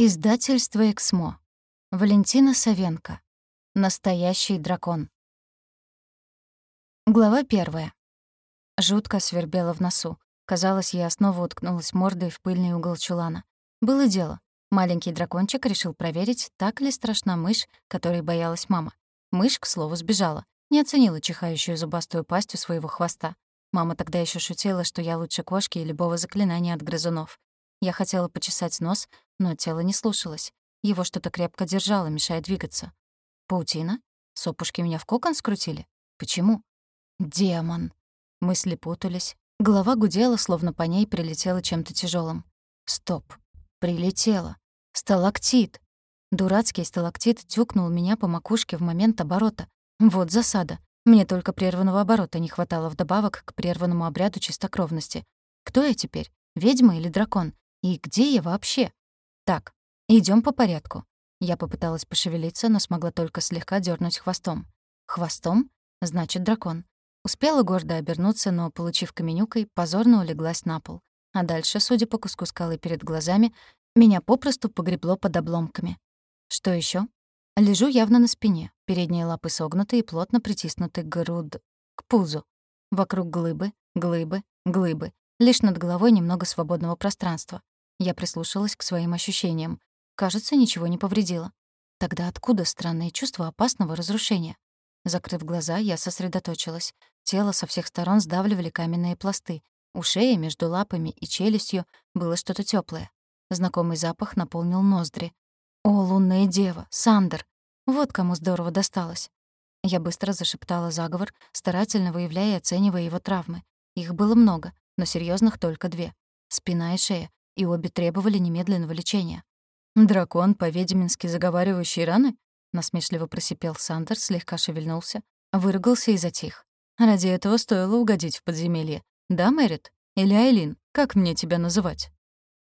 Издательство «Эксмо». Валентина Савенко. Настоящий дракон. Глава первая. Жутко свербело в носу. Казалось, я снова уткнулась мордой в пыльный угол чулана. Было дело. Маленький дракончик решил проверить, так ли страшна мышь, которой боялась мама. Мышь, к слову, сбежала. Не оценила чихающую зубастую пасть у своего хвоста. Мама тогда еще шутила, что я лучше кошки и любого заклинания от грызунов. Я хотела почесать нос, но тело не слушалось. Его что-то крепко держало, мешая двигаться. Паутина? Сопушки меня в кокон скрутили? Почему? Демон. Мысли путались. Голова гудела, словно по ней прилетело чем-то тяжелым. Стоп. Прилетело. Сталактит. Дурацкий сталактит тюкнул меня по макушке в момент оборота. Вот засада. Мне только прерванного оборота не хватало вдобавок к прерванному обряду чистокровности. Кто я теперь? Ведьма или дракон? И где я вообще? Так, идем по порядку. Я попыталась пошевелиться, но смогла только слегка дернуть хвостом. Хвостом? Значит, дракон. Успела гордо обернуться, но, получив каменюкой, позорно улеглась на пол. А дальше, судя по куску скалы перед глазами, меня попросту погребло под обломками. Что еще? Лежу явно на спине, передние лапы согнуты и плотно притиснуты к груд... к пузу. Вокруг глыбы, глыбы, глыбы. Лишь над головой немного свободного пространства. Я прислушалась к своим ощущениям. Кажется, ничего не повредило. Тогда откуда странное чувство опасного разрушения? Закрыв глаза, я сосредоточилась. Тело со всех сторон сдавливали каменные пласты. У шеи между лапами и челюстью было что-то тёплое. Знакомый запах наполнил ноздри. «О, лунная дева! Сандер! Вот кому здорово досталось!» Я быстро зашептала заговор, старательно выявляя и оценивая его травмы. Их было много, но серьезных только две — спина и шея, и обе требовали немедленного лечения. «Дракон, по-ведьмински заговаривающий раны?» — насмешливо просипел Сандер, слегка шевельнулся, выругался и затих. «Ради этого стоило угодить в подземелье. Да, Мэрит? Или Айлин? Как мне тебя называть?»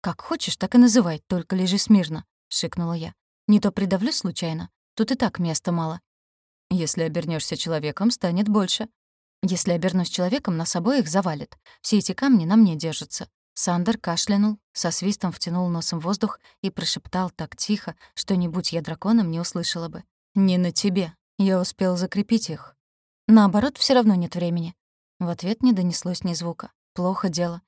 «Как хочешь, так и называй, только лежи смирно», — шикнула я. «Не то придавлю случайно. Тут и так места мало». «Если обернешься человеком, станет больше», если обернусь человеком, нас обоих завалит. Все эти камни на мне держатся. Сандер кашлянул, со свистом втянул носом воздух и прошептал так тихо, что не будь я драконом, не услышала бы. «Не на тебе. Я успел закрепить их». «Наоборот, все равно нет времени». В ответ не донеслось ни звука. Плохо дело.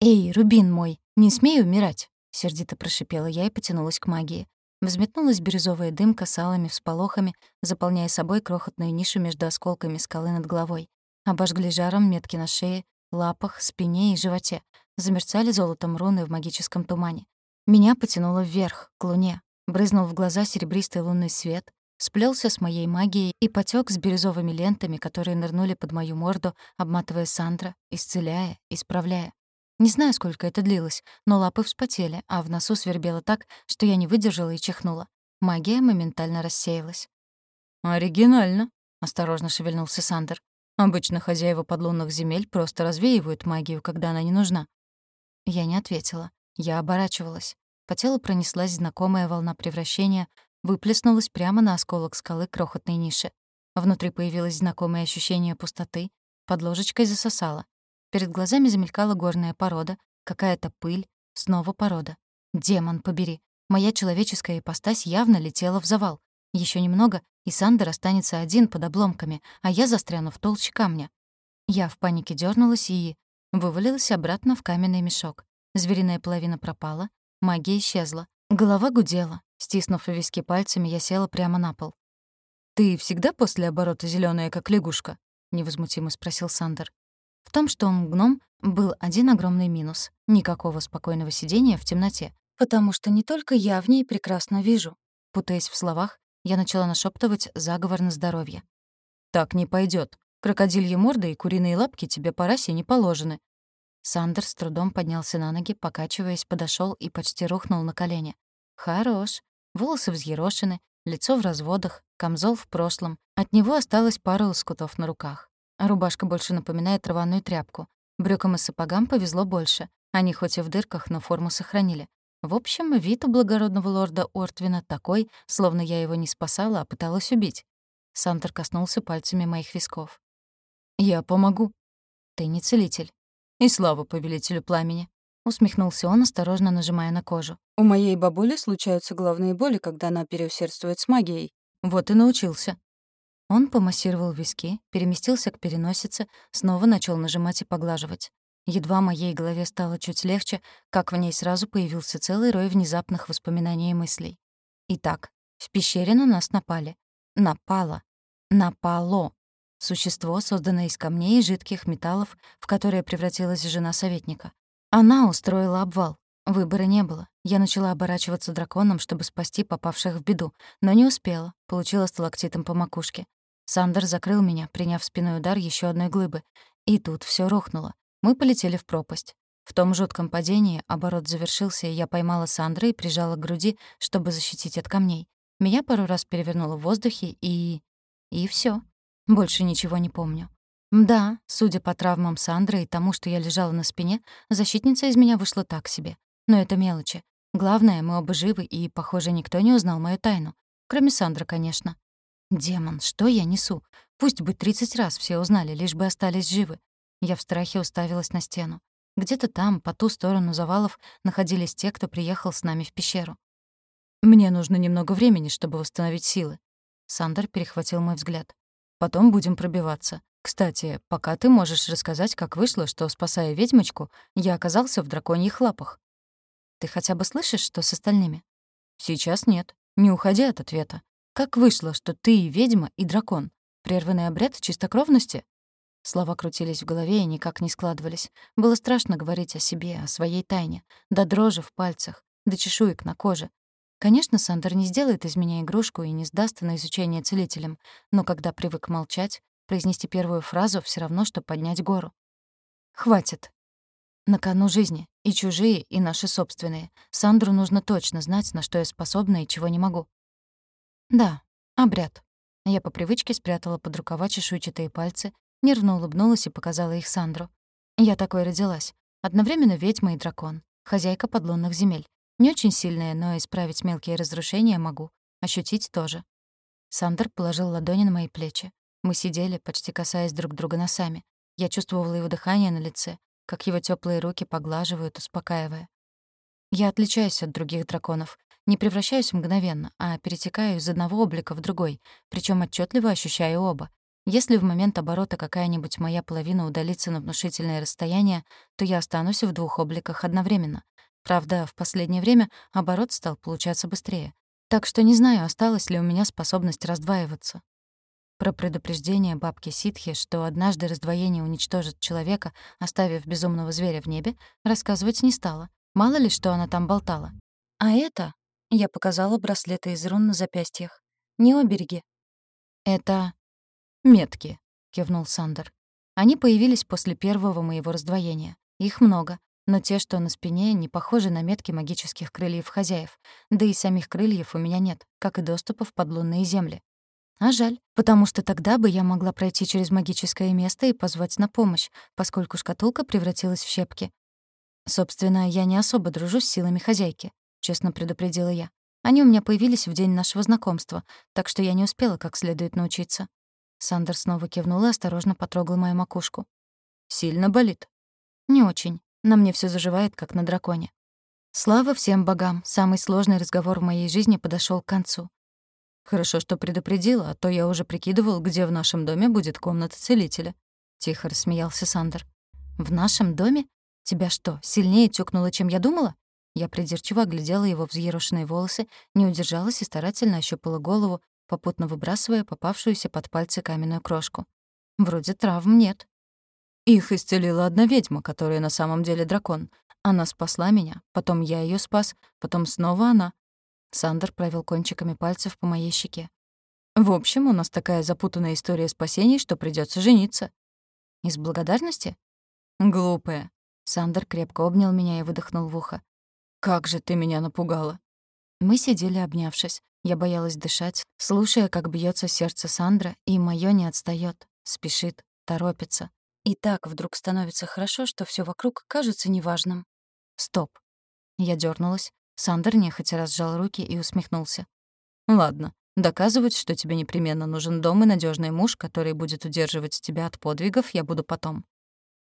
«Эй, Рубин мой, не смей умирать!» — сердито прошипела я и потянулась к магии. Взметнулась бирюзовая дымка с алыми всполохами, заполняя собой крохотную нишу между осколками скалы над головой. Обожгли жаром метки на шее, лапах, спине и животе. Замерцали золотом руны в магическом тумане. Меня потянуло вверх, к луне. Брызнул в глаза серебристый лунный свет, сплелся с моей магией и потек с бирюзовыми лентами, которые нырнули под мою морду, обматывая Сандра, исцеляя, исправляя. Не знаю, сколько это длилось, но лапы вспотели, а в носу свербело так, что я не выдержала и чихнула. Магия моментально рассеялась. «Оригинально», — осторожно шевельнулся Сандер. Обычно хозяева подлунных земель просто развеивают магию, когда она не нужна. Я не ответила. Я оборачивалась. По телу пронеслась знакомая волна превращения, выплеснулась прямо на осколок скалы крохотной ниши. Внутри появилось знакомое ощущение пустоты, под ложечкой засосало. Перед глазами замелькала горная порода, какая-то пыль, снова порода. Демон побери. Моя человеческая ипостась явно летела в завал. Еще немного, и Сандер останется один под обломками, а я застряну в толще камня. Я в панике дернулась и вывалилась обратно в каменный мешок. Звериная половина пропала, магия исчезла. Голова гудела. Стиснув виски пальцами, я села прямо на пол. «Ты всегда после оборота зеленая, как лягушка?» — невозмутимо спросил Сандер. В том, что он гном, был один огромный минус. Никакого спокойного сидения в темноте. Потому что не только я в ней прекрасно вижу. Путаясь в словах, я начала нашептывать заговор на здоровье. «Так не пойдет. Крокодильи морды и куриные лапки тебе по расе не положены». Сандер с трудом поднялся на ноги, покачиваясь, подошел и почти рухнул на колени. «Хорош. Волосы взъерошены, лицо в разводах, камзол в прошлом. От него осталось пара лоскутов на руках. Рубашка больше напоминает рваную тряпку. Брюкам и сапогам повезло больше. Они хоть и в дырках, но форму сохранили. В общем, вид у благородного лорда Ортвина такой, словно я его не спасала, а пыталась убить. Сантер коснулся пальцами моих висков. «Я помогу». «Ты не целитель». «И слава повелителю пламени». усмехнулся он, осторожно нажимая на кожу. «У моей бабули случаются головные боли, когда она переусердствует с магией. Вот и научился». Он помассировал виски, переместился к переносице, снова начал нажимать и поглаживать. Едва моей голове стало чуть легче, как в ней сразу появился целый рой внезапных воспоминаний и мыслей. Итак, в пещере на нас напали. Напало. Напало. Существо, созданное из камней и жидких металлов, в которое превратилась жена советника. Она устроила обвал. Выбора не было. Я начала оборачиваться драконом, чтобы спасти попавших в беду, но не успела, получила сталактитом по макушке. Сандер закрыл меня, приняв спиной удар еще одной глыбы. И тут все рухнуло. Мы полетели в пропасть. В том жутком падении оборот завершился, и я поймала Сандра и прижала к груди, чтобы защитить от камней. Меня пару раз перевернуло в воздухе, и... И все. Больше ничего не помню. Да, судя по травмам Сандры и тому, что я лежала на спине, защитница из меня вышла так себе. Но это мелочи. Главное, мы оба живы, и, похоже, никто не узнал мою тайну. Кроме Сандры, конечно. Демон, что я несу? Пусть бы 30 раз все узнали, лишь бы остались живы. Я в страхе уставилась на стену. Где-то там, по ту сторону завалов, находились те, кто приехал с нами в пещеру. «Мне нужно немного времени, чтобы восстановить силы». Сандер перехватил мой взгляд. «Потом будем пробиваться. Кстати, пока ты можешь рассказать, как вышло, что, спасая ведьмочку, я оказался в драконьих лапах. Ты хотя бы слышишь, что с остальными? Сейчас нет. Не уходи от ответа. Как вышло, что ты и ведьма, и дракон? Прерванный обряд чистокровности? Слова крутились в голове и никак не складывались. Было страшно говорить о себе, о своей тайне. До дрожи в пальцах, до чешуек на коже. Конечно, Сандер не сделает из меня игрушку и не сдаст на изучение целителем, но когда привык молчать, произнести первую фразу все равно, что поднять гору. «Хватит», на кону жизни. И чужие, и наши собственные. Сандру нужно точно знать, на что я способна и чего не могу. Да, обряд. Я по привычке спрятала под рукава чешуйчатые пальцы, нервно улыбнулась и показала их Сандру. Я такой родилась. Одновременно ведьма и дракон. Хозяйка подлунных земель. Не очень сильная, но исправить мелкие разрушения могу. Ощутить тоже. Сандер положил ладони на мои плечи. Мы сидели, почти касаясь друг друга носами. Я чувствовала его дыхание на лице, как его теплые руки поглаживают, успокаивая. Я отличаюсь от других драконов. Не превращаюсь мгновенно, а перетекаю из одного облика в другой, причем отчетливо ощущаю оба. Если в момент оборота какая-нибудь моя половина удалится на внушительное расстояние, то я останусь в двух обликах одновременно. Правда, в последнее время оборот стал получаться быстрее. Так что не знаю, осталась ли у меня способность раздваиваться. Про предупреждение бабки Ситхи, что однажды раздвоение уничтожит человека, оставив безумного зверя в небе, рассказывать не стала. Мало ли, что она там болтала. А это... Я показала браслеты из рун на запястьях. Не обереги. Это... метки, кивнул Сандер. Они появились после первого моего раздвоения. Их много, но те, что на спине, не похожи на метки магических крыльев хозяев. Да и самих крыльев у меня нет, как и доступа в подлунные земли. А жаль, потому что тогда бы я могла пройти через магическое место и позвать на помощь, поскольку шкатулка превратилась в щепки. Собственно, я не особо дружу с силами хозяйки, честно предупредила я. Они у меня появились в день нашего знакомства, так что я не успела как следует научиться. Сандер снова кивнул и осторожно потрогал мою макушку. «Сильно болит?» «Не очень. На мне все заживает, как на драконе». Слава всем богам, самый сложный разговор в моей жизни подошел к концу. Хорошо, что предупредила, а то я уже прикидывал, где в нашем доме будет комната целителя. Тихо рассмеялся Сандер. В нашем доме? Тебя что, сильнее тюкнуло, чем я думала? Я придирчиво оглядела его взъерошенные волосы, не удержалась и старательно ощупала голову, попутно выбрасывая попавшуюся под пальцы каменную крошку. Вроде травм нет. Их исцелила одна ведьма, которая на самом деле дракон. Она спасла меня, потом я ее спас, потом снова она. Сандер провел кончиками пальцев по моей щеке. «В общем, у нас такая запутанная история спасений, что придется жениться». «Из благодарности?» «Глупая». Сандер крепко обнял меня и выдохнул в ухо. «Как же ты меня напугала!» Мы сидели, обнявшись. Я боялась дышать, слушая, как бьется сердце Сандра, и моё не отстаёт, спешит, торопится. И так вдруг становится хорошо, что всё вокруг кажется неважным. Стоп. Я дернулась, Сандер нехотя разжал руки и усмехнулся. «Ладно, доказывать, что тебе непременно нужен дом и надежный муж, который будет удерживать тебя от подвигов, я буду потом.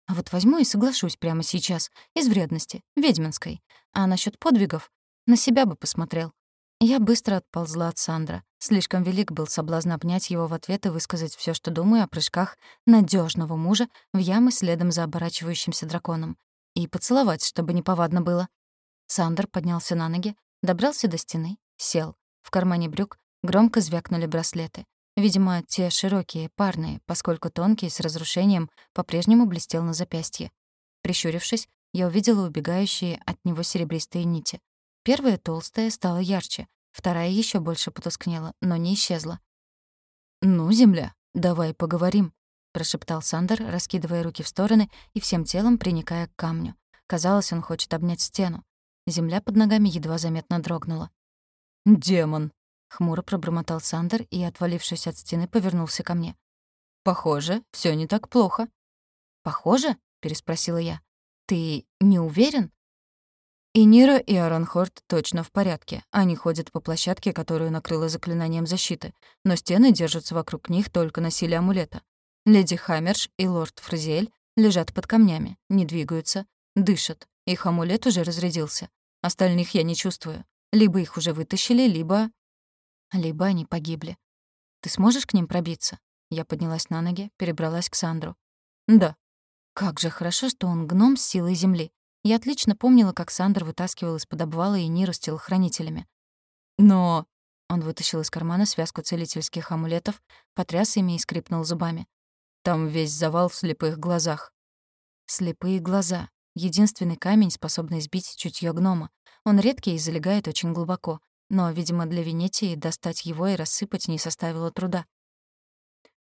А вот возьму и соглашусь прямо сейчас, из вредности, ведьминской. А насчет подвигов? На себя бы посмотрел. Я быстро отползла от Сандра. Слишком велик был соблазн обнять его в ответ и высказать все, что думаю о прыжках надежного мужа в ямы следом за оборачивающимся драконом. И поцеловать, чтобы неповадно было. Сандер поднялся на ноги, добрался до стены, сел. В кармане брюк громко звякнули браслеты. Видимо, те широкие, парные, поскольку тонкий, с разрушением, по-прежнему блестел на запястье. Прищурившись, я увидела убегающие от него серебристые нити. Первая толстая стала ярче, вторая еще больше потускнела, но не исчезла. «Ну, земля, давай поговорим», — прошептал Сандер, раскидывая руки в стороны и всем телом приникая к камню. Казалось, он хочет обнять стену. Земля под ногами едва заметно дрогнула. «Демон!» Хмуро пробормотал Сандер и, отвалившись от стены, повернулся ко мне. «Похоже, все не так плохо». «Похоже?» — переспросила я. «Ты не уверен?» И Нира, и Аранхорд точно в порядке. Они ходят по площадке, которую накрыло заклинанием защиты, но стены держатся вокруг них только на силе амулета. Леди Хаммерш и лорд Фрзель лежат под камнями, не двигаются, дышат. Их амулет уже разрядился. Остальных я не чувствую. Либо их уже вытащили, либо... Либо они погибли. Ты сможешь к ним пробиться? Я поднялась на ноги, перебралась к Сандру. Да. Как же хорошо, что он гном с силой земли. Я отлично помнила, как Сандр вытаскивал из-под обвала и Ниру с телохранителями. Но... Он вытащил из кармана связку целительских амулетов, потряс ими и скрипнул зубами. Там весь завал в слепых глазах. Слепые глаза. Единственный камень, способный сбить чутье гнома. Он редкий и залегает очень глубоко, но, видимо, для Венетии достать его и рассыпать не составило труда.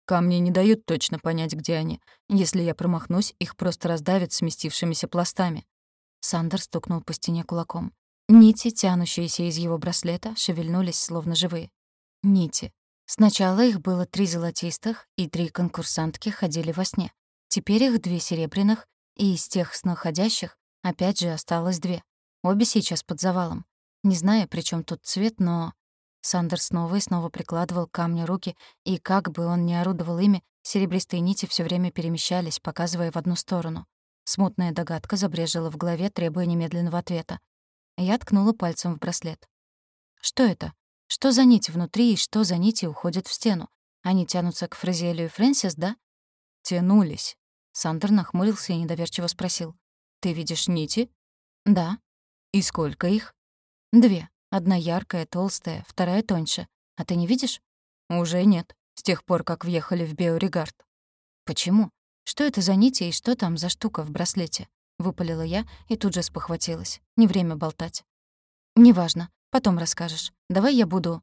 Камни не дают точно понять, где они. Если я промахнусь, их просто раздавят сместившимися пластами. Сандер стукнул по стене кулаком. Нити, тянущиеся из его браслета, шевельнулись, словно живые. Нити. Сначала их было три золотистых, и три конкурсантки ходили во сне. Теперь их две серебряных, и из тех сноходящих опять же осталось две. Обе сейчас под завалом. Не знаю, при чем тут цвет, но... Сандер снова и снова прикладывал к камню руки, и как бы он ни орудовал ими, серебристые нити все время перемещались, показывая в одну сторону. Смутная догадка забрежила в голове, требуя немедленного ответа. Я ткнула пальцем в браслет. Что это? Что за нить внутри и что за нити уходят в стену? Они тянутся к Фразиэлю и Фрэнсис, да? Тянулись. Сандер нахмурился и недоверчиво спросил. «Ты видишь нити?» «Да». «И сколько их?» Две. Одна яркая, толстая, вторая тоньше. А ты не видишь? Уже нет. С тех пор, как въехали в Биоригард. Почему? Что это за нити и что там за штука в браслете? Выпалила я и тут же спохватилась. Не время болтать. Неважно. Потом расскажешь. Давай я буду...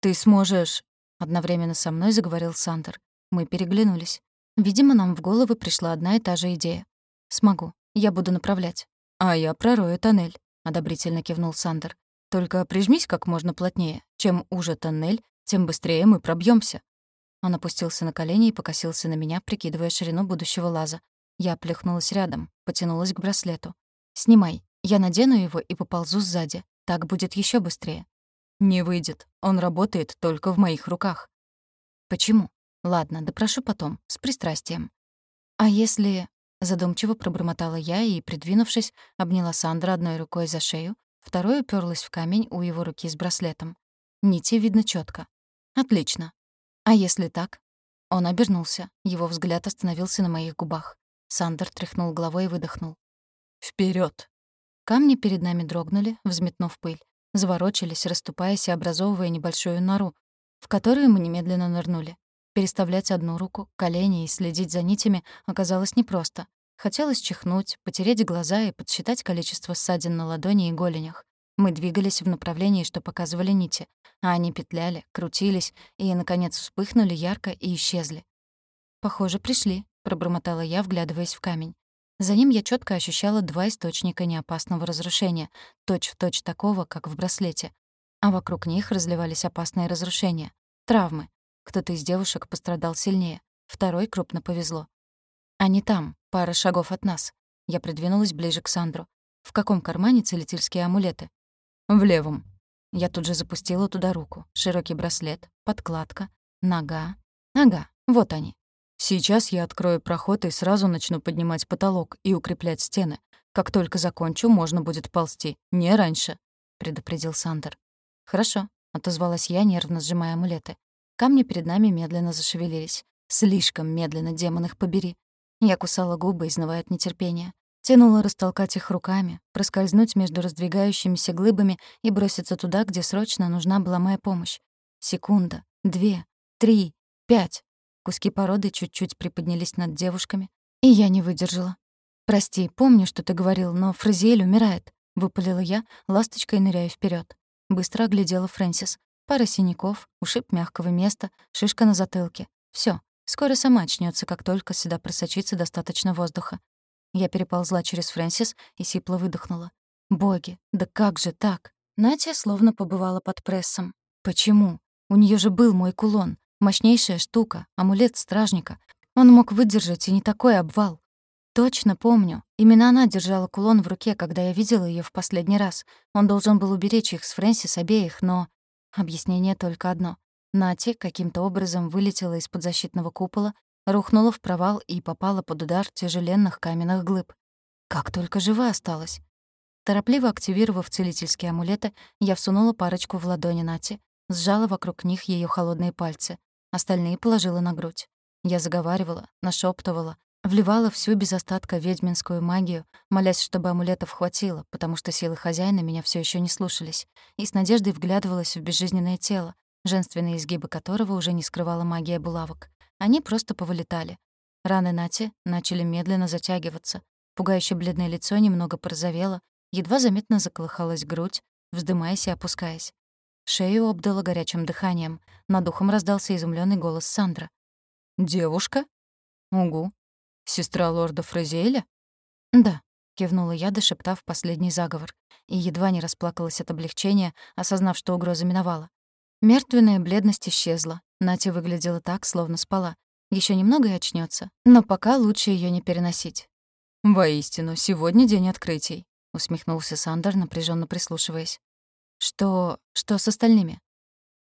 Ты сможешь... Одновременно со мной заговорил Сандер. Мы переглянулись. Видимо, нам в головы пришла одна и та же идея. Смогу. Я буду направлять. А я пророю тоннель одобрительно кивнул Сандер. Только прижмись как можно плотнее. Чем уже тоннель, тем быстрее мы пробьемся. Он опустился на колени и покосился на меня, прикидывая ширину будущего лаза. Я плюхнулась рядом, потянулась к браслету. «Снимай. Я надену его и поползу сзади. Так будет еще быстрее». «Не выйдет. Он работает только в моих руках». «Почему? Ладно, допрошу потом, с пристрастием». «А если...» Задумчиво пробормотала я и, придвинувшись, обняла Сандра одной рукой за шею, второй уперлась в камень у его руки с браслетом. Нити видно четко. Отлично. А если так? Он обернулся. Его взгляд остановился на моих губах. Сандер тряхнул головой и выдохнул. Вперед! Камни перед нами дрогнули, взметнув пыль. Заворочились, расступаясь и образовывая небольшую нору, в которую мы немедленно нырнули. Переставлять одну руку, колени и следить за нитями оказалось непросто. Хотелось чихнуть, потереть глаза и подсчитать количество ссадин на ладони и голенях. Мы двигались в направлении, что показывали нити, а они петляли, крутились и, наконец, вспыхнули ярко и исчезли. «Похоже, пришли», — пробормотала я, вглядываясь в камень. За ним я четко ощущала два источника неопасного разрушения, точь-в-точь точь такого, как в браслете. А вокруг них разливались опасные разрушения, травмы, кто-то из девушек пострадал сильнее, второй крупно повезло. Они там, пара шагов от нас. Я придвинулась ближе к Сандру. В каком кармане целительские амулеты? В левом. Я тут же запустила туда руку. Широкий браслет, подкладка, нога. Нога. Вот они. Сейчас я открою проход и сразу начну поднимать потолок и укреплять стены. Как только закончу, можно будет ползти. Не раньше», — предупредил Сандер. «Хорошо», — отозвалась я, нервно сжимая амулеты. Камни перед нами медленно зашевелились. Слишком медленно, демон их побери. Я кусала губы, изнывая от нетерпения. Тянула растолкать их руками, проскользнуть между раздвигающимися глыбами и броситься туда, где срочно нужна была моя помощь. Секунда, две, три, пять. Куски породы чуть-чуть приподнялись над девушками, и я не выдержала. «Прости, помню, что ты говорил, но Фразиэль умирает», — выпалила я, ласточкой ныряя вперед. Быстро оглядела Фрэнсис. Пара синяков, ушиб мягкого места, шишка на затылке. Все, скоро сама очнется, как только сюда просочится достаточно воздуха. Я переползла через Фрэнсис и сипло выдохнула. «Боги, да как же так?» Натя словно побывала под прессом. «Почему? У нее же был мой кулон. Мощнейшая штука, амулет стражника. Он мог выдержать и не такой обвал. Точно помню. Именно она держала кулон в руке, когда я видела ее в последний раз. Он должен был уберечь их с Фрэнсис обеих, но... Объяснение только одно. Нати каким-то образом вылетела из-под защитного купола, рухнула в провал и попала под удар тяжеленных каменных глыб. Как только жива осталась. Торопливо активировав целительские амулеты, я всунула парочку в ладони Нати, сжала вокруг них ее холодные пальцы, остальные положила на грудь. Я заговаривала, нашептывала, вливала всю без остатка ведьминскую магию, молясь, чтобы амулетов хватило, потому что силы хозяина меня все еще не слушались, и с надеждой вглядывалась в безжизненное тело, женственные изгибы которого уже не скрывала магия булавок. Они просто повылетали. Раны Нати начали медленно затягиваться. Пугающе бледное лицо немного порозовело, едва заметно заколыхалась грудь, вздымаясь и опускаясь. Шею обдало горячим дыханием. Над ухом раздался изумленный голос Сандра. «Девушка?» «Угу. Сестра лорда Фразиэля?» «Да», — кивнула я, дошептав последний заговор, и едва не расплакалась от облегчения, осознав, что угроза миновала. Мертвенная бледность исчезла. Натя выглядела так, словно спала. Еще немного и очнется, но пока лучше ее не переносить. «Воистину, сегодня день открытий», — усмехнулся Сандер, напряженно прислушиваясь. «Что... что с остальными?»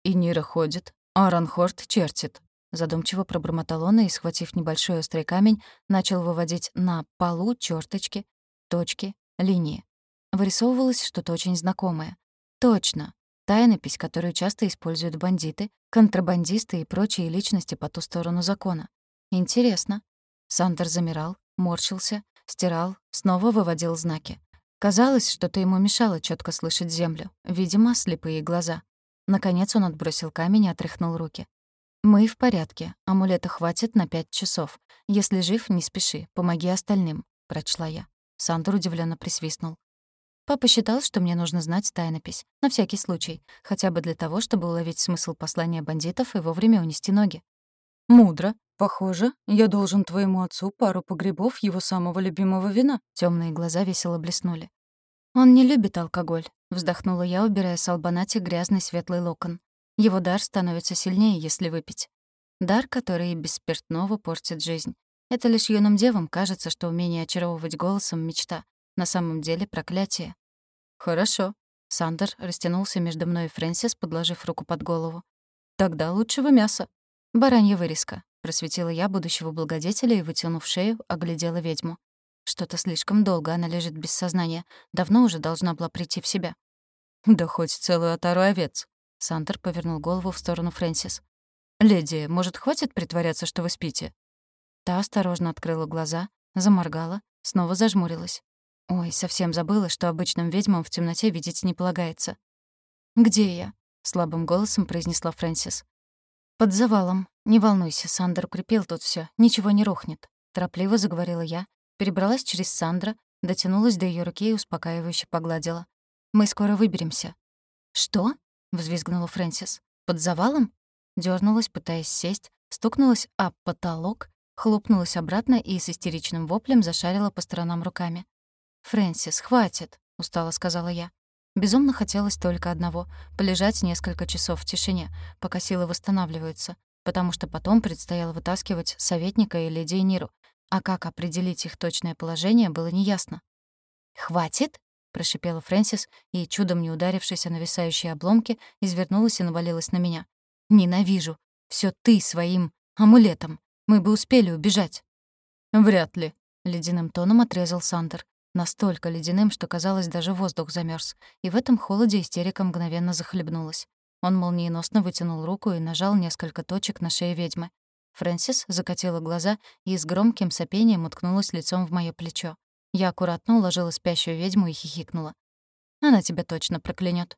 «И Нира ходит, а Ранхорд чертит», — задумчиво пробормотал он и, схватив небольшой острый камень, начал выводить на полу черточки, точки, линии. Вырисовывалось что-то очень знакомое. Точно, Тайнопись, которую часто используют бандиты, контрабандисты и прочие личности по ту сторону закона. Интересно. Сандер замирал, морщился, стирал, снова выводил знаки. Казалось, что-то ему мешало четко слышать землю. Видимо, слепые глаза. Наконец он отбросил камень и отряхнул руки. «Мы в порядке. Амулета хватит на пять часов. Если жив, не спеши. Помоги остальным», — прочла я. Сандер удивленно присвистнул. Папа считал, что мне нужно знать тайнопись, на всякий случай, хотя бы для того, чтобы уловить смысл послания бандитов и вовремя унести ноги. «Мудро. Похоже, я должен твоему отцу пару погребов его самого любимого вина». Темные глаза весело блеснули. «Он не любит алкоголь», — вздохнула я, убирая с албанати грязный светлый локон. «Его дар становится сильнее, если выпить. Дар, который без спиртного портит жизнь. Это лишь юным девам кажется, что умение очаровывать голосом — мечта, на самом деле проклятие. «Хорошо». Сандер растянулся между мной и Фрэнсис, подложив руку под голову. «Тогда лучшего мяса». «Баранья вырезка», — просветила я будущего благодетеля и, вытянув шею, оглядела ведьму. Что-то слишком долго она лежит без сознания. Давно уже должна была прийти в себя. «Да хоть целую отару овец». Сандер повернул голову в сторону Фрэнсис. «Леди, может, хватит притворяться, что вы спите?» Та осторожно открыла глаза, заморгала, снова зажмурилась. Ой, совсем забыла, что обычным ведьмам в темноте видеть не полагается. «Где я?» — слабым голосом произнесла Фрэнсис. «Под завалом. Не волнуйся, Сандер укрепил тут все, ничего не рухнет», — торопливо заговорила я, перебралась через Сандра, дотянулась до ее руки и успокаивающе погладила. «Мы скоро выберемся». «Что?» — взвизгнула Фрэнсис. «Под завалом?» Дёрнулась, пытаясь сесть, стукнулась об потолок, хлопнулась обратно и с истеричным воплем зашарила по сторонам руками. «Фрэнсис, хватит», — устало сказала я. Безумно хотелось только одного — полежать несколько часов в тишине, пока силы восстанавливаются, потому что потом предстояло вытаскивать советника и леди Ниру, а как определить их точное положение, было неясно. «Хватит?» — прошипела Фрэнсис и, чудом не ударившись о нависающие обломки, извернулась и навалилась на меня. «Ненавижу. Всё ты своим амулетом. Мы бы успели убежать». «Вряд ли», — ледяным тоном отрезал Сандер. Настолько ледяным, что, казалось, даже воздух замерз, и в этом холоде истерика мгновенно захлебнулась. Он молниеносно вытянул руку и нажал несколько точек на шее ведьмы. Фрэнсис закатила глаза и с громким сопением уткнулась лицом в моё плечо. Я аккуратно уложила спящую ведьму и хихикнула. «Она тебя точно проклянет.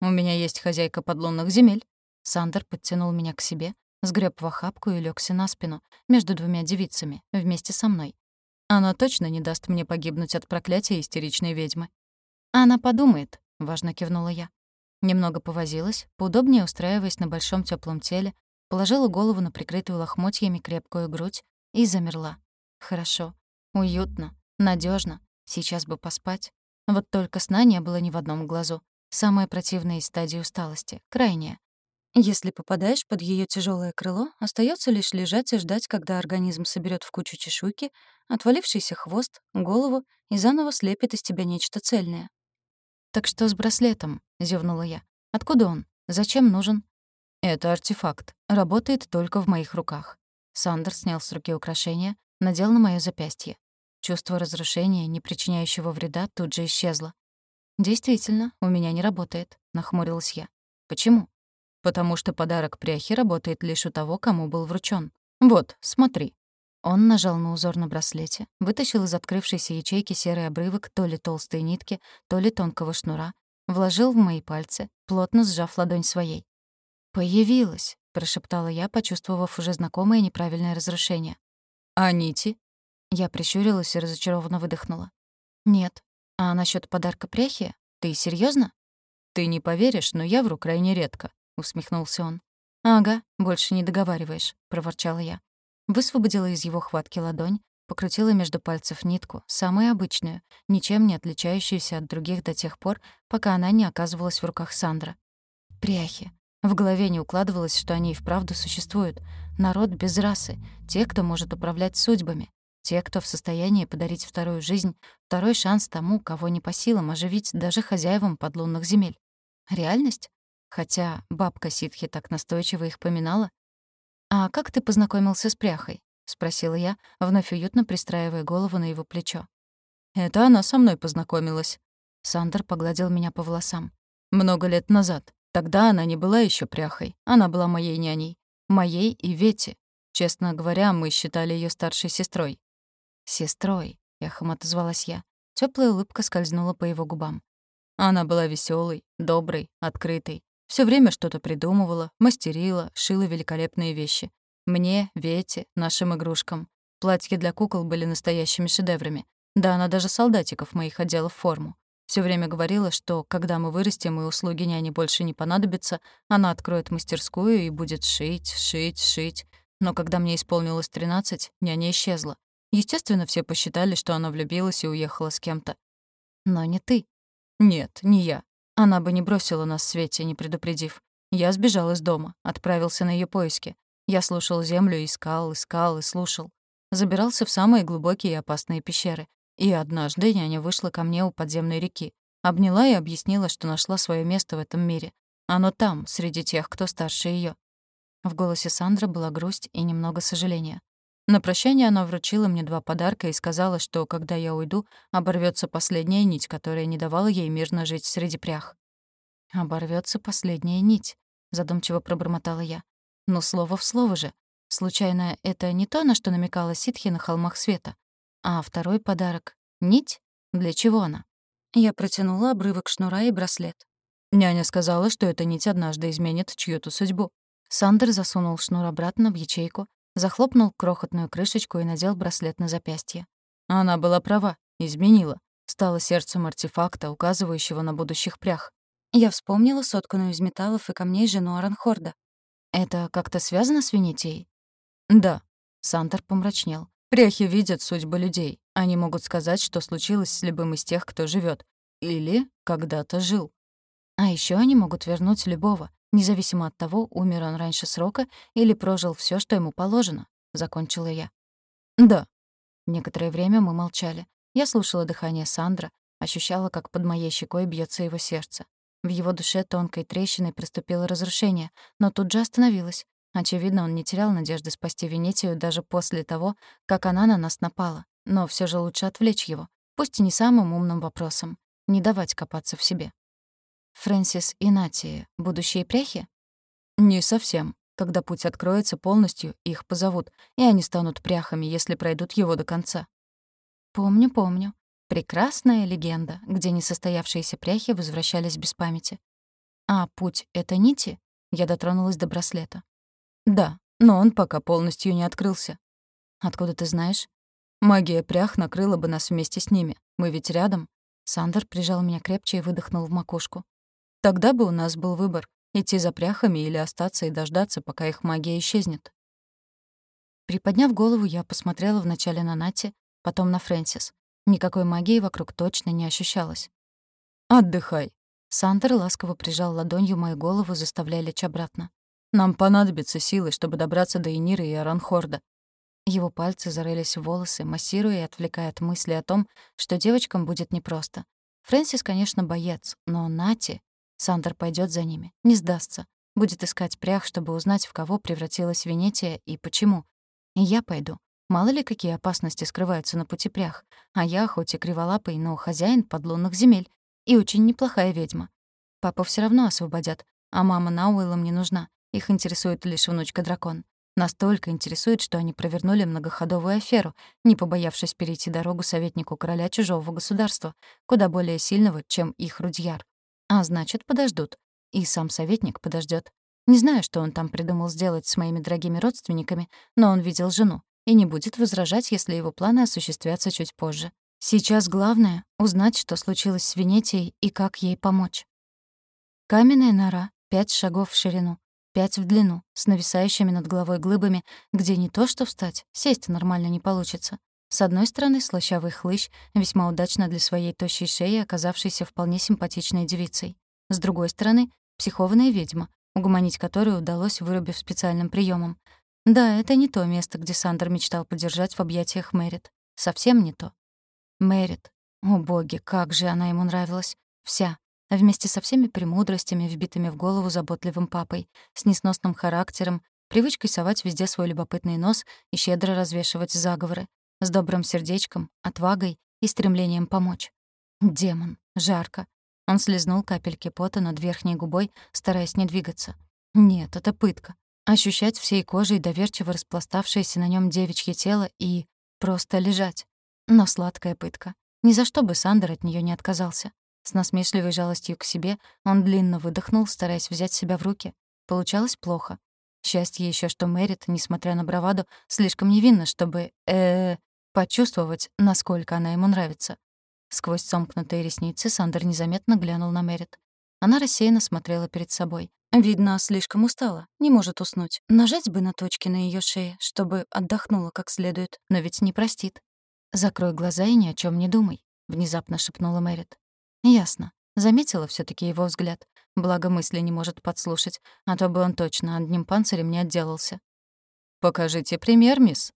«У меня есть хозяйка подлунных земель». Сандер подтянул меня к себе, сгреб в охапку и лёгся на спину, между двумя девицами, вместе со мной. Она точно не даст мне погибнуть от проклятия истеричной ведьмы. Она подумает, важно кивнула я. Немного повозилась, поудобнее устраиваясь на большом теплом теле, положила голову на прикрытую лохмотьями крепкую грудь и замерла. Хорошо, уютно, надежно. Сейчас бы поспать. Вот только сна не было ни в одном глазу. Самая противная из стадий усталости, крайняя. Если попадаешь под ее тяжелое крыло, остается лишь лежать и ждать, когда организм соберет в кучу чешуйки, отвалившийся хвост, голову и заново слепит из тебя нечто цельное. «Так что с браслетом?» — зевнула я. «Откуда он? Зачем нужен?» «Это артефакт. Работает только в моих руках». Сандер снял с руки украшение, надел на моё запястье. Чувство разрушения, не причиняющего вреда, тут же исчезло. «Действительно, у меня не работает», — нахмурилась я. «Почему?» «Потому что подарок пряхи работает лишь у того, кому был вручён. Вот, смотри». Он нажал на узор на браслете, вытащил из открывшейся ячейки серый обрывок то ли толстой нитки, то ли тонкого шнура, вложил в мои пальцы, плотно сжав ладонь своей. «Появилась», — прошептала я, почувствовав уже знакомое неправильное разрушение. «А нити?» Я прищурилась и разочарованно выдохнула. «Нет. А насчет подарка пряхи? Ты серьезно? «Ты не поверишь, но я вру крайне редко», — усмехнулся он. «Ага, больше не договариваешь», — проворчала я. Высвободила из его хватки ладонь, покрутила между пальцев нитку, самую обычную, ничем не отличающуюся от других до тех пор, пока она не оказывалась в руках Сандра. Пряхи. В голове не укладывалось, что они и вправду существуют. Народ без расы, те, кто может управлять судьбами, те, кто в состоянии подарить вторую жизнь, второй шанс тому, кого не по силам оживить даже хозяевам подлунных земель. Реальность? Хотя бабка ситхи так настойчиво их поминала. «А как ты познакомился с пряхой?» — спросила я, вновь уютно пристраивая голову на его плечо. «Это она со мной познакомилась». Сандер погладил меня по волосам. «Много лет назад. Тогда она не была еще пряхой. Она была моей няней. Моей и Вети. Честно говоря, мы считали ее старшей сестрой. «Сестрой», — эхом отозвалась я. Теплая улыбка скользнула по его губам. Она была веселой, доброй, открытой. Все время что-то придумывала, мастерила, шила великолепные вещи. Мне, Вете, нашим игрушкам. Платья для кукол были настоящими шедеврами. Да она даже солдатиков моих одела в форму. Все время говорила, что когда мы вырастем и услуги няни больше не понадобятся, она откроет мастерскую и будет шить, шить, шить. Но когда мне исполнилось 13, няня исчезла. Естественно, все посчитали, что она влюбилась и уехала с кем-то. Но не ты. Нет, не я. Она бы не бросила нас свете, не предупредив. Я сбежал из дома, отправился на ее поиски. Я слушал землю, искал, искал и слушал. Забирался в самые глубокие и опасные пещеры. И однажды няня вышла ко мне у подземной реки. Обняла и объяснила, что нашла свое место в этом мире. Оно там, среди тех, кто старше ее. В голосе Сандры была грусть и немного сожаления. На прощание она вручила мне два подарка и сказала, что, когда я уйду, оборвется последняя нить, которая не давала ей мирно жить среди прях. Оборвется последняя нить», — задумчиво пробормотала я. «Но слово в слово же. Случайно, это не то, на что намекала ситхи на холмах света? А второй подарок — нить? Для чего она?» Я протянула обрывок шнура и браслет. Няня сказала, что эта нить однажды изменит чью-то судьбу. Сандер засунул шнур обратно в ячейку, захлопнул крохотную крышечку и надел браслет на запястье. Она была права, изменила. Стала сердцем артефакта, указывающего на будущих прях. Я вспомнила сотканную из металлов и камней жену Аранхорда. «Это как-то связано с Венетией?» «Да». Сантор помрачнел. «Пряхи видят судьбы людей. Они могут сказать, что случилось с любым из тех, кто живет, Или когда-то жил. А еще они могут вернуть любого, независимо от того, умер он раньше срока или прожил все, что ему положено», — закончила я. «Да». Некоторое время мы молчали. Я слушала дыхание Сандра, ощущала, как под моей щекой бьется его сердце. В его душе тонкой трещиной приступило разрушение, но тут же остановилось. Очевидно, он не терял надежды спасти Венетию даже после того, как она на нас напала. Но все же лучше отвлечь его, пусть и не самым умным вопросом. Не давать копаться в себе. Фрэнсис и Натия — будущие пряхи? Не совсем. Когда путь откроется полностью, их позовут, и они станут пряхами, если пройдут его до конца. Помню, помню. Прекрасная легенда, где несостоявшиеся пряхи возвращались без памяти. А путь — это нити? Я дотронулась до браслета. Да, но он пока полностью не открылся. Откуда ты знаешь? Магия прях накрыла бы нас вместе с ними. Мы ведь рядом. Сандер прижал меня крепче и выдохнул в макушку. Тогда бы у нас был выбор — идти за пряхами или остаться и дождаться, пока их магия исчезнет. Приподняв голову, я посмотрела вначале на Нати, потом на Фрэнсис. Никакой магии вокруг точно не ощущалось. «Отдыхай». Сандер ласково прижал ладонью мою голову, заставляя лечь обратно. «Нам понадобятся силы, чтобы добраться до Эниры и Аранхорда». Его пальцы зарылись в волосы, массируя и отвлекая от мысли о том, что девочкам будет непросто. Фрэнсис, конечно, боец, но Нати... Сандер пойдет за ними, не сдастся. Будет искать прях, чтобы узнать, в кого превратилась Венетия и почему. И я пойду. Мало ли, какие опасности скрываются на пути прях. А я, хоть и криволапый, но хозяин подлунных земель. И очень неплохая ведьма. Папу все равно освободят. А мама Науэллам не нужна. Их интересует лишь внучка-дракон. Настолько интересует, что они провернули многоходовую аферу, не побоявшись перейти дорогу советнику короля чужого государства, куда более сильного, чем их Рудьяр. А значит, подождут. И сам советник подождет. Не знаю, что он там придумал сделать с моими дорогими родственниками, но он видел жену и не будет возражать, если его планы осуществятся чуть позже. Сейчас главное — узнать, что случилось с Венетией и как ей помочь. Каменная нора, пять шагов в ширину, пять в длину, с нависающими над головой глыбами, где не то что встать, сесть нормально не получится. С одной стороны, слащавый хлыщ, весьма удачно для своей тощей шеи, оказавшийся вполне симпатичной девицей. С другой стороны, психованная ведьма, угомонить которую удалось, вырубив специальным приемом. Да, это не то место, где Сандер мечтал подержать в объятиях Мэрит. Совсем не то. Мэрит. О боги, как же она ему нравилась. Вся. Вместе со всеми премудростями, вбитыми в голову заботливым папой, с несносным характером, привычкой совать везде свой любопытный нос и щедро развешивать заговоры, с добрым сердечком, отвагой и стремлением помочь. Демон. Жарко. Он слезнул капельки пота над верхней губой, стараясь не двигаться. Нет, это пытка ощущать всей кожей доверчиво распластавшееся на нем девичье тело и просто лежать. Но сладкая пытка. Ни за что бы Сандер от нее не отказался. С насмешливой жалостью к себе он длинно выдохнул, стараясь взять себя в руки. Получалось плохо. Счастье еще, что Мэрит, несмотря на браваду, слишком невинна, чтобы э, почувствовать, насколько она ему нравится. Сквозь сомкнутые ресницы Сандер незаметно глянул на Мэрит. Она рассеянно смотрела перед собой. Видно, слишком устала, не может уснуть. Нажать бы на точки на ее шее, чтобы отдохнула как следует, но ведь не простит. «Закрой глаза и ни о чем не думай», — внезапно шепнула Мэрит. «Ясно. Заметила все таки его взгляд. Благо мысли не может подслушать, а то бы он точно одним панцирем не отделался. «Покажите пример, мисс».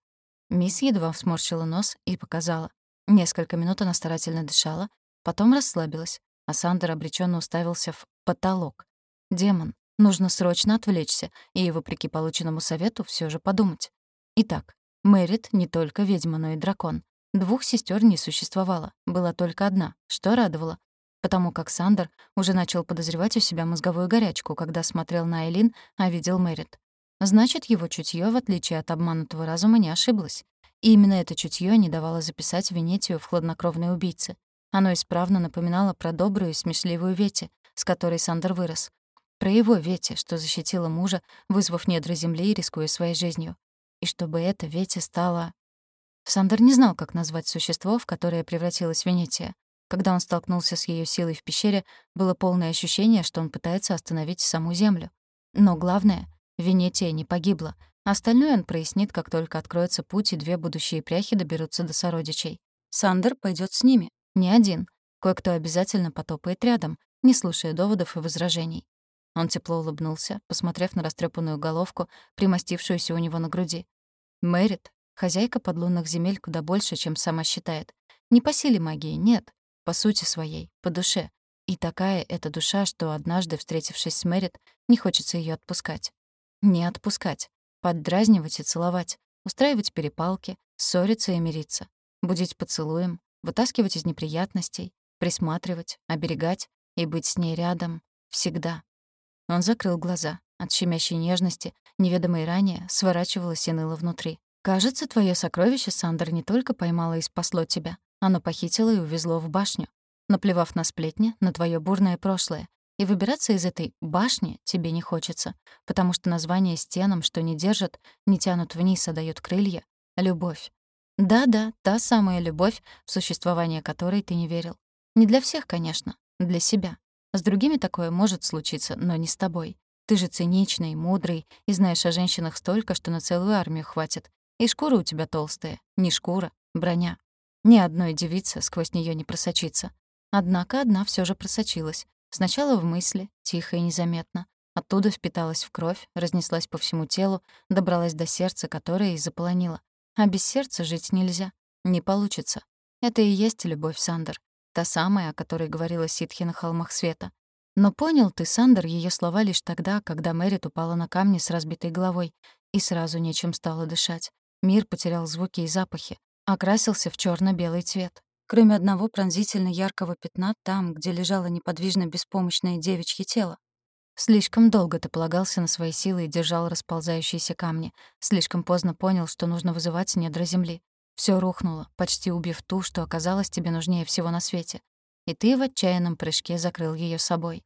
Мисс едва сморщила нос и показала. Несколько минут она старательно дышала, потом расслабилась, а Сандер обреченно уставился в потолок. Демон, Нужно срочно отвлечься и, вопреки полученному совету, все же подумать. Итак, Мэрит не только ведьма, но и дракон. Двух сестер не существовало, была только одна, что радовало, потому как Сандер уже начал подозревать у себя мозговую горячку, когда смотрел на Элин, а видел Мэрит. Значит, его чутье, в отличие от обманутого разума, не ошиблось. И именно это чутье не давало записать Венетию в хладнокровной убийце. Оно исправно напоминало про добрую и смешливую Вети, с которой Сандер вырос, про его Вете, что защитила мужа, вызвав недра земли и рискуя своей жизнью. И чтобы это Вете стало... Сандер не знал, как назвать существо, в которое превратилась Венетия. Когда он столкнулся с ее силой в пещере, было полное ощущение, что он пытается остановить саму Землю. Но главное, Венетия не погибла. Остальное он прояснит, как только откроется путь, и две будущие пряхи доберутся до сородичей. Сандер пойдет с ними. Не один. Кое-кто обязательно потопает рядом, не слушая доводов и возражений. Он тепло улыбнулся, посмотрев на растрепанную головку, примостившуюся у него на груди. Мэрит, хозяйка подлунных земель куда больше, чем сама считает. Не по силе магии, нет. По сути своей, по душе. И такая эта душа, что однажды, встретившись с Мэрит, не хочется ее отпускать. Не отпускать. Поддразнивать и целовать. Устраивать перепалки, ссориться и мириться. Будить поцелуем, вытаскивать из неприятностей, присматривать, оберегать и быть с ней рядом. Всегда. Он закрыл глаза. От щемящей нежности, неведомой ранее, сворачивалось и ныло внутри. «Кажется, твое сокровище Сандер не только поймало и спасло тебя. Оно похитило и увезло в башню, наплевав на сплетни, на твое бурное прошлое. И выбираться из этой башни тебе не хочется, потому что название стенам, что не держат, не тянут вниз, а дают крылья — любовь. Да-да, та самая любовь, в существование которой ты не верил. Не для всех, конечно, для себя. С другими такое может случиться, но не с тобой. Ты же циничный, мудрый и знаешь о женщинах столько, что на целую армию хватит. И шкура у тебя толстая. Не шкура, броня. Ни одной девицы сквозь нее не просочится. Однако одна все же просочилась. Сначала в мысли, тихо и незаметно. Оттуда впиталась в кровь, разнеслась по всему телу, добралась до сердца, которое и заполонило. А без сердца жить нельзя. Не получится. Это и есть любовь, Сандер. Та самая, о которой говорила ситхи на холмах света. Но понял ты, Сандер, ее слова лишь тогда, когда Мэрит упала на камни с разбитой головой, и сразу нечем стало дышать. Мир потерял звуки и запахи, окрасился в черно белый цвет. Кроме одного пронзительно яркого пятна там, где лежало неподвижно беспомощное девичье тело. Слишком долго ты полагался на свои силы и держал расползающиеся камни. Слишком поздно понял, что нужно вызывать недра земли. Все рухнуло, почти убив ту, что оказалось тебе нужнее всего на свете. И ты в отчаянном прыжке закрыл ее собой.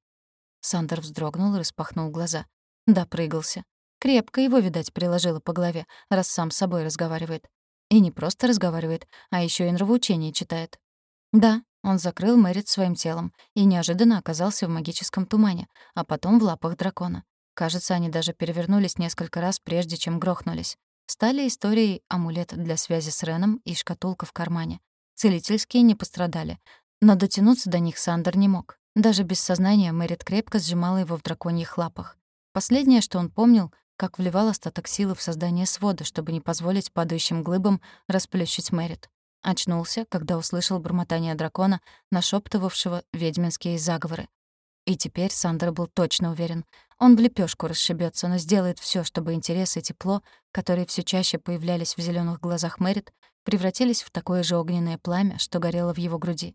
Сандер вздрогнул и распахнул глаза. Допрыгался. Крепко его, видать, приложило по голове, раз сам с собой разговаривает. И не просто разговаривает, а еще и нравоучение читает. Да, он закрыл Мэрит своим телом и неожиданно оказался в магическом тумане, а потом в лапах дракона. Кажется, они даже перевернулись несколько раз, прежде чем грохнулись стали историей амулет для связи с Реном и шкатулка в кармане. Целительские не пострадали, но дотянуться до них Сандер не мог. Даже без сознания Мэрит крепко сжимала его в драконьих лапах. Последнее, что он помнил, как вливал остаток силы в создание свода, чтобы не позволить падающим глыбам расплющить Мэрит. Очнулся, когда услышал бормотание дракона, нашептывавшего ведьминские заговоры. И теперь Сандер был точно уверен. Он в лепешку расшибется, но сделает все, чтобы интерес и тепло, которые все чаще появлялись в зеленых глазах Мэрит, превратились в такое же огненное пламя, что горело в его груди.